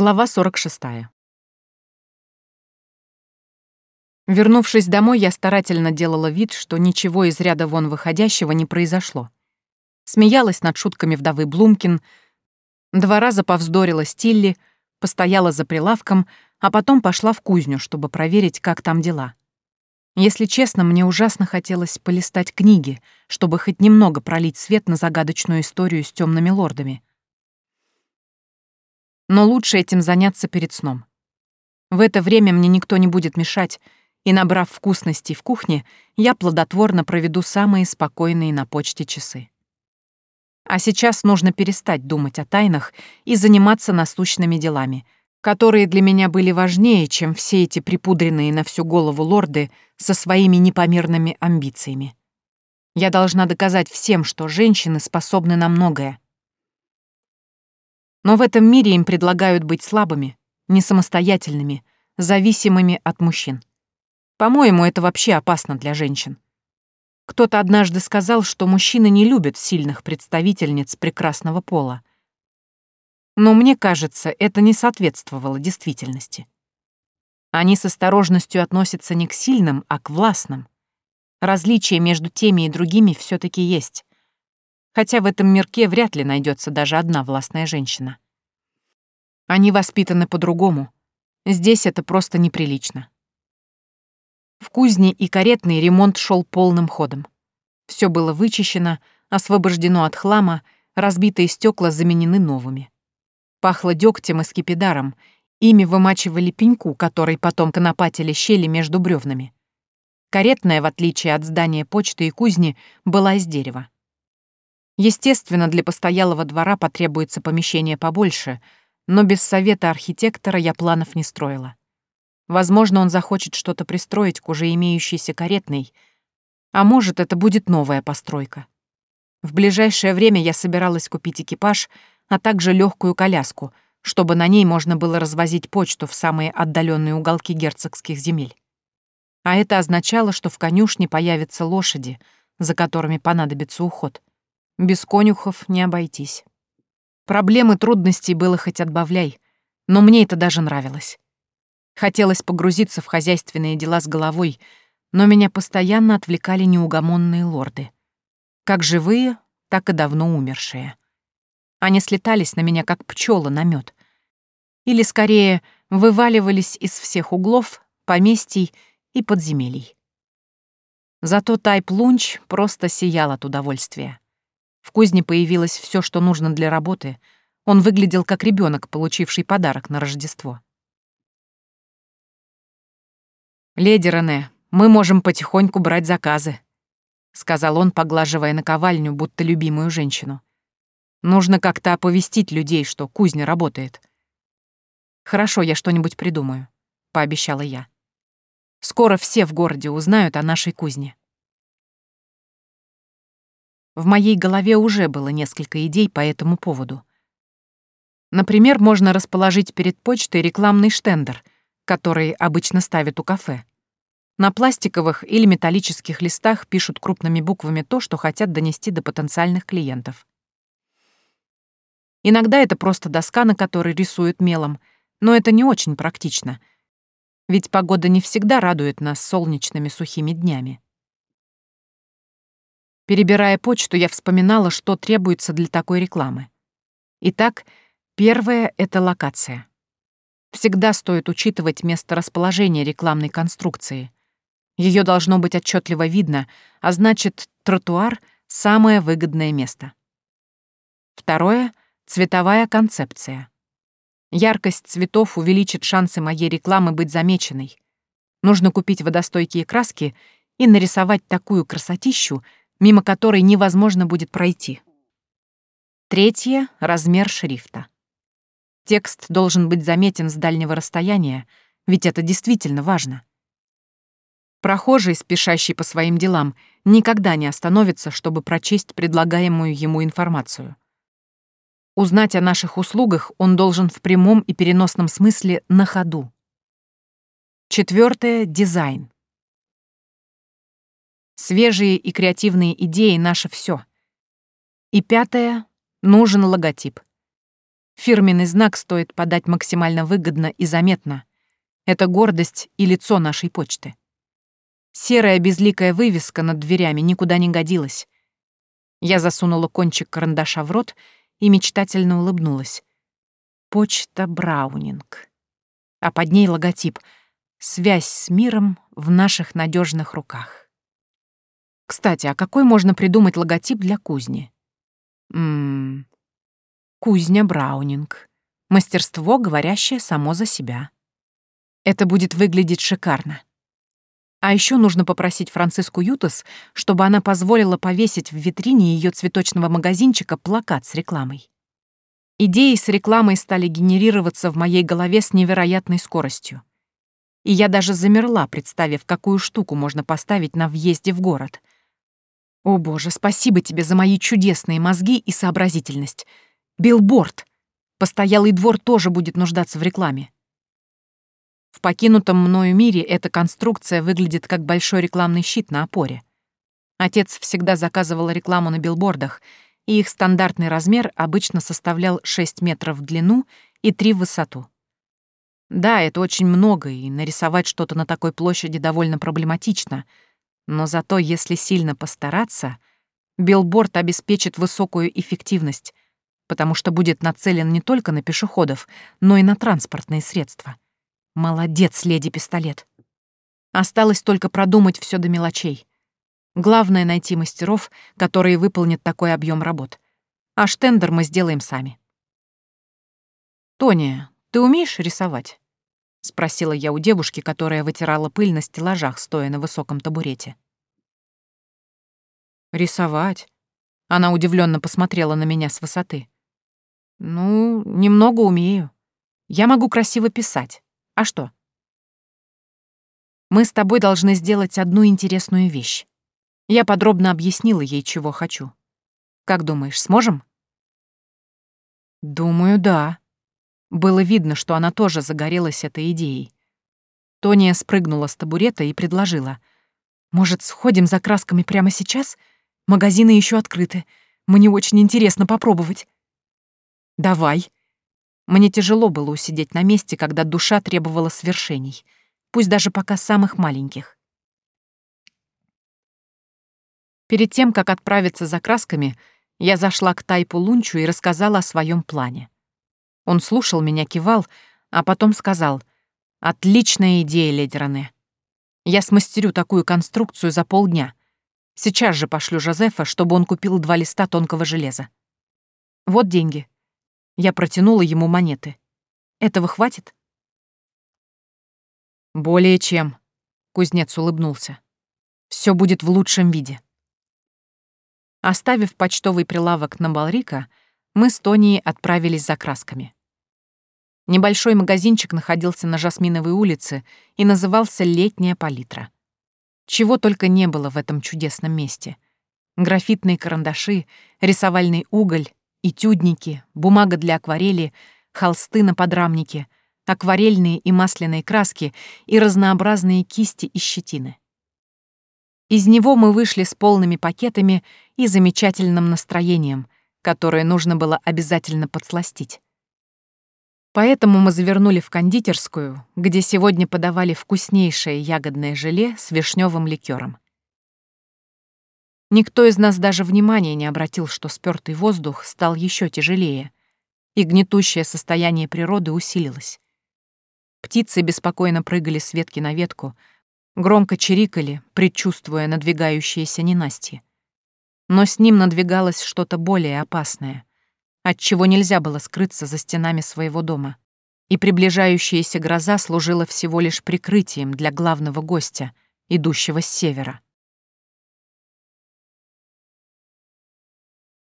Глава 46. Вернувшись домой, я старательно делала вид, что ничего из ряда вон выходящего не произошло. Смеялась над шутками вдовы Блумкин, два раза повздорила Стилли, постояла за прилавком, а потом пошла в кузню, чтобы проверить, как там дела. Если честно, мне ужасно хотелось полистать книги, чтобы хоть немного пролить свет на загадочную историю с темными лордами — но лучше этим заняться перед сном. В это время мне никто не будет мешать, и, набрав вкусностей в кухне, я плодотворно проведу самые спокойные на почте часы. А сейчас нужно перестать думать о тайнах и заниматься насущными делами, которые для меня были важнее, чем все эти припудренные на всю голову лорды со своими непомерными амбициями. Я должна доказать всем, что женщины способны на многое, но в этом мире им предлагают быть слабыми, несамостоятельными, зависимыми от мужчин. По-моему, это вообще опасно для женщин. Кто-то однажды сказал, что мужчины не любят сильных представительниц прекрасного пола. Но мне кажется, это не соответствовало действительности. Они с осторожностью относятся не к сильным, а к властным. Различия между теми и другими все таки есть хотя в этом мирке вряд ли найдется даже одна властная женщина. Они воспитаны по-другому. Здесь это просто неприлично. В кузне и каретный ремонт шел полным ходом. Все было вычищено, освобождено от хлама, разбитые стекла заменены новыми. Пахло дегтем и скипидаром, ими вымачивали пеньку, который потом конопатили щели между бревнами. Каретная, в отличие от здания почты и кузни, была из дерева. Естественно, для постоялого двора потребуется помещение побольше, но без совета архитектора я планов не строила. Возможно, он захочет что-то пристроить к уже имеющейся каретной, а может, это будет новая постройка. В ближайшее время я собиралась купить экипаж, а также легкую коляску, чтобы на ней можно было развозить почту в самые отдаленные уголки герцогских земель. А это означало, что в конюшне появятся лошади, за которыми понадобится уход — без конюхов не обойтись. Проблемы трудностей было хоть отбавляй, но мне это даже нравилось. Хотелось погрузиться в хозяйственные дела с головой, но меня постоянно отвлекали неугомонные лорды. Как живые, так и давно умершие. Они слетались на меня, как пчелы на мед. Или, скорее, вываливались из всех углов, поместий и подземелий. Зато Тайп Лунч просто сиял от удовольствия. В кузне появилось все, что нужно для работы. Он выглядел как ребенок, получивший подарок на Рождество. «Леди Рене, мы можем потихоньку брать заказы», — сказал он, поглаживая наковальню, будто любимую женщину. «Нужно как-то оповестить людей, что кузня работает». «Хорошо, я что-нибудь придумаю», — пообещала я. «Скоро все в городе узнают о нашей кузне». В моей голове уже было несколько идей по этому поводу. Например, можно расположить перед почтой рекламный штендер, который обычно ставят у кафе. На пластиковых или металлических листах пишут крупными буквами то, что хотят донести до потенциальных клиентов. Иногда это просто доска, на которой рисуют мелом, но это не очень практично, ведь погода не всегда радует нас солнечными сухими днями. Перебирая почту, я вспоминала, что требуется для такой рекламы. Итак, первое — это локация. Всегда стоит учитывать место расположения рекламной конструкции. Ее должно быть отчетливо видно, а значит, тротуар — самое выгодное место. Второе — цветовая концепция. Яркость цветов увеличит шансы моей рекламы быть замеченной. Нужно купить водостойкие краски и нарисовать такую красотищу, мимо которой невозможно будет пройти. Третье — размер шрифта. Текст должен быть заметен с дальнего расстояния, ведь это действительно важно. Прохожий, спешащий по своим делам, никогда не остановится, чтобы прочесть предлагаемую ему информацию. Узнать о наших услугах он должен в прямом и переносном смысле на ходу. Четвертое — дизайн. Свежие и креативные идеи — наше все. И пятое — нужен логотип. Фирменный знак стоит подать максимально выгодно и заметно. Это гордость и лицо нашей почты. Серая безликая вывеска над дверями никуда не годилась. Я засунула кончик карандаша в рот и мечтательно улыбнулась. Почта Браунинг. А под ней логотип «Связь с миром в наших надежных руках». Кстати, а какой можно придумать логотип для кузни? Ммм... Кузня Браунинг. Мастерство, говорящее само за себя. Это будет выглядеть шикарно. А еще нужно попросить Франциску Ютас, чтобы она позволила повесить в витрине ее цветочного магазинчика плакат с рекламой. Идеи с рекламой стали генерироваться в моей голове с невероятной скоростью. И я даже замерла, представив, какую штуку можно поставить на въезде в город. О боже, спасибо тебе за мои чудесные мозги и сообразительность. Билборд! Постоялый двор тоже будет нуждаться в рекламе. В покинутом мною мире эта конструкция выглядит как большой рекламный щит на опоре. Отец всегда заказывал рекламу на билбордах, и их стандартный размер обычно составлял 6 метров в длину и 3 в высоту. Да, это очень много, и нарисовать что-то на такой площади довольно проблематично, но зато, если сильно постараться, билборд обеспечит высокую эффективность, потому что будет нацелен не только на пешеходов, но и на транспортные средства — Молодец, леди Пистолет. Осталось только продумать все до мелочей. Главное — найти мастеров, которые выполнят такой объем работ. А штендер мы сделаем сами. «Тони, ты умеешь рисовать?» — спросила я у девушки, которая вытирала пыль на стеллажах, стоя на высоком табурете. «Рисовать?» Она удивленно посмотрела на меня с высоты. «Ну, немного умею. Я могу красиво писать. А что? Мы с тобой должны сделать одну интересную вещь. Я подробно объяснила ей, чего хочу. Как думаешь, сможем? Думаю, да. Было видно, что она тоже загорелась этой идеей. Тония спрыгнула с табурета и предложила. «Может, сходим за красками прямо сейчас? Магазины еще открыты. Мне очень интересно попробовать». «Давай», мне тяжело было усидеть на месте, когда душа требовала свершений, пусть даже пока самых маленьких. Перед тем, как отправиться за красками, я зашла к Тайпу Лунчу и рассказала о своем плане. Он слушал меня, кивал, а потом сказал, «Отличная идея, леди Ране. Я смастерю такую конструкцию за полдня. Сейчас же пошлю Жозефа, чтобы он купил два листа тонкого железа. Вот деньги. Я протянула ему монеты. «Этого хватит?» «Более чем», — кузнец улыбнулся. Все будет в лучшем виде». Оставив почтовый прилавок на Балрика, мы с Тонией отправились за красками. Небольшой магазинчик находился на Жасминовой улице и назывался «Летняя палитра». Чего только не было в этом чудесном месте. Графитные карандаши, рисовальный уголь, этюдники, бумага для акварели, холсты на подрамнике, акварельные и масляные краски и разнообразные кисти и щетины. Из него мы вышли с полными пакетами и замечательным настроением, которое нужно было обязательно подсластить. Поэтому мы завернули в кондитерскую, где сегодня подавали вкуснейшее ягодное желе с вишневым ликером. Никто из нас даже внимания не обратил, что спёртый воздух стал еще тяжелее, и гнетущее состояние природы усилилось. Птицы беспокойно прыгали с ветки на ветку, громко чирикали, предчувствуя надвигающееся ненастье. Но с ним надвигалось что-то более опасное, от чего нельзя было скрыться за стенами своего дома. И приближающаяся гроза служила всего лишь прикрытием для главного гостя, идущего с севера.